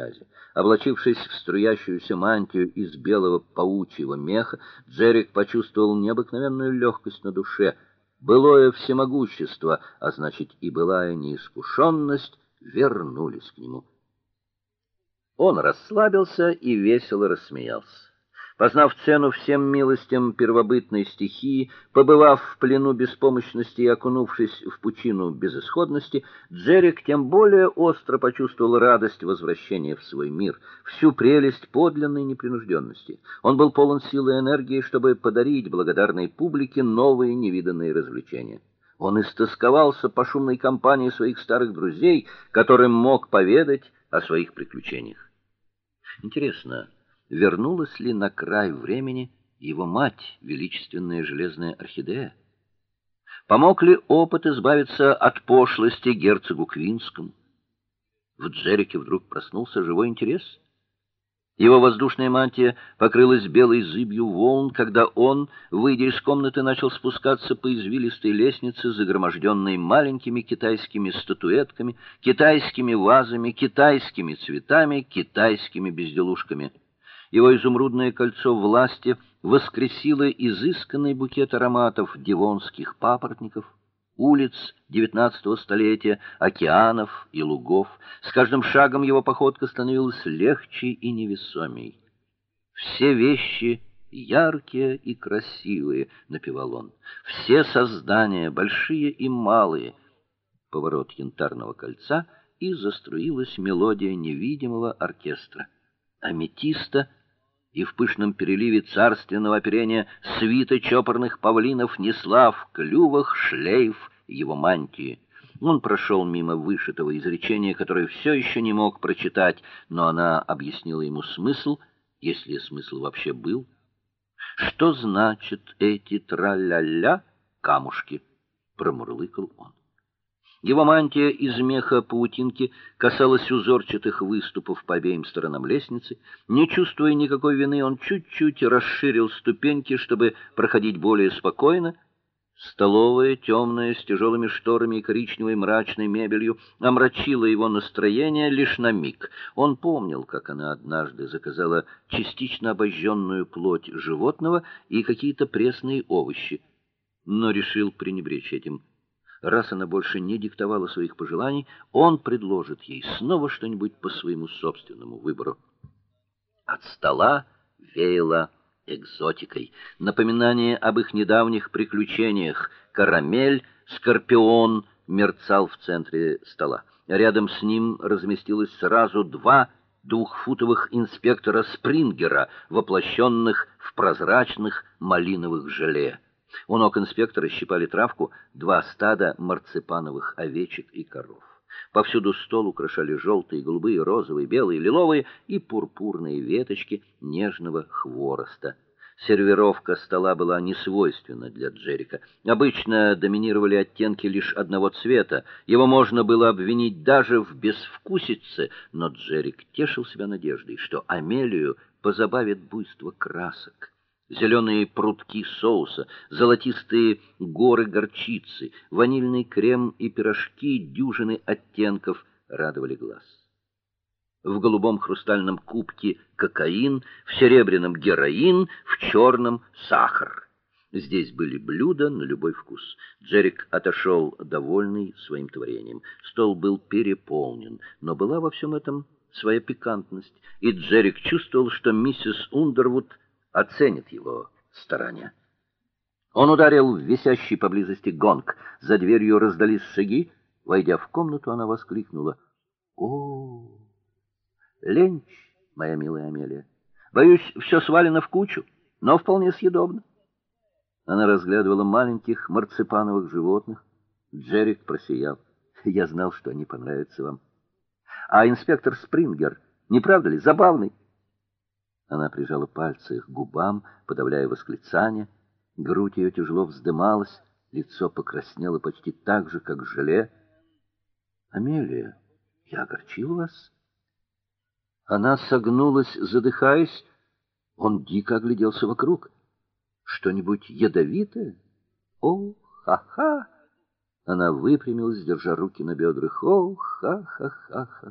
грязи. Облачившись в струящуюся мантию из белого паучьего меха, Джерик почувствовал необыкновенную легкость на душе. Былое всемогущество, а значит и былая неискушенность вернулись к нему. Он расслабился и весело рассмеялся. Познав цену всем милостям первобытной стихии, побывав в плену беспомощности и окунувшись в пучину безысходности, Джерик тем более остро почувствовал радость возвращения в свой мир, всю прелесть подлинной непринужденности. Он был полон силы и энергии, чтобы подарить благодарной публике новые невиданные развлечения. Он истосковался по шумной компании своих старых друзей, которым мог поведать о своих приключениях. Интересно, вернулась ли на край времени его мать, величественная железная орхидея? Помог ли опыт избавиться от пошлости герцогу Квинскому? В Джерике вдруг проснулся живой интерес. Его воздушная мантия покрылась белой зыбью волн, когда он, выйдя из комнаты, начал спускаться по извилистой лестнице, загроможденной маленькими китайскими статуэтками, китайскими вазами, китайскими цветами, китайскими безделушками. Его изумрудное кольцо власти воскресило изысканный букет ароматов дивонских папоротников, улиц XIX столетия, океанов и лугов. С каждым шагом его походка становилась легче и невесомей. Все вещи яркие и красивые, напевал он. Все создания, большие и малые. Поворот янтарного кольца, и заструилась мелодия невидимого оркестра. Аметиста и в пышном переливе царственного оперения свита чопорных павлинов несла в клювах шлейф его мантии. Он прошел мимо вышитого изречения, которое все еще не мог прочитать, но она объяснила ему смысл, если смысл вообще был. Что значит эти траля-ля камушки? промурлыкал он. Его мантия из меха паутинки касалась узорчатых выступов по обеим сторонам лестницы. Не чувствуя никакой вины, он чуть-чуть расширил ступеньки, чтобы проходить более спокойно. Столовая, темная, с тяжелыми шторами и коричневой мрачной мебелью, омрачила его настроение лишь на миг. Он помнил, как она однажды заказала частично обожженную плоть животного и какие-то пресные овощи, но решил пренебречь этим раз она больше не диктовала своих пожеланий, он предложит ей снова что-нибудь по своему собственному выбору. От стола веяло экзотикой, напоминание об их недавних приключениях. Карамель, скорпион мерцал в центре стола. Рядом с ним разместилось сразу два двухфутовых инспектора Спрингера, воплощенных в прозрачных малиновых желе. У ног инспектора щипали травку два стада марципановых овечек и коров. Повсюду стол украшали желтые, голубые, розовые, белые, лиловые и пурпурные веточки нежного хвороста. Сервировка стола была несвойственна для Джерика. Обычно доминировали оттенки лишь одного цвета. Его можно было обвинить даже в безвкусице, но Джерик тешил себя надеждой, что Амелию позабавит буйство красок зеленые прутки соуса, золотистые горы горчицы, ванильный крем и пирожки дюжины оттенков радовали глаз. В голубом хрустальном кубке кокаин, в серебряном героин, в черном сахар. Здесь были блюда на любой вкус. Джерик отошел довольный своим творением. Стол был переполнен, но была во всем этом своя пикантность, и Джерик чувствовал, что миссис Ундервуд оценит его старания. Он ударил в висящий поблизости гонг. За дверью раздались шаги. Войдя в комнату, она воскликнула: "О, ленч, моя милая Амелия. Боюсь, все свалено в кучу, но вполне съедобно". Она разглядывала маленьких марципановых животных. Джерик просиял. "Я знал, что они понравятся вам. А инспектор Спрингер, не правда ли, забавный?" Она прижала пальцы к губам, подавляя восклицание. Грудь ее тяжело вздымалась, лицо покраснело почти так же, как желе. Амелия, я огорчил вас? Она согнулась, задыхаясь. Он дико огляделся вокруг. Что-нибудь ядовитое? О, ха-ха! Она выпрямилась, держа руки на бедрах. О, ха-ха-ха-ха!